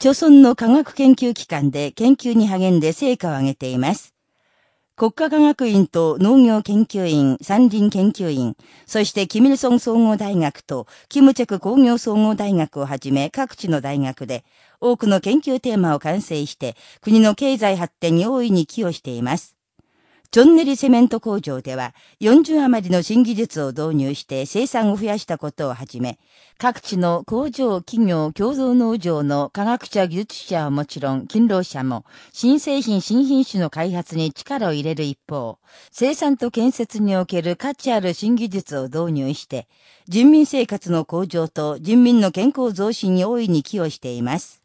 朝村の科学研究機関で研究に励んで成果を上げています。国家科学院と農業研究院、山林研究院、そしてキミルソン総合大学とキムチェク工業総合大学をはじめ各地の大学で多くの研究テーマを完成して国の経済発展に大いに寄与しています。チョンネリセメント工場では40余りの新技術を導入して生産を増やしたことをはじめ、各地の工場、企業、共同農場の科学者、技術者はもちろん、勤労者も、新製品、新品種の開発に力を入れる一方、生産と建設における価値ある新技術を導入して、人民生活の向上と人民の健康増進に大いに寄与しています。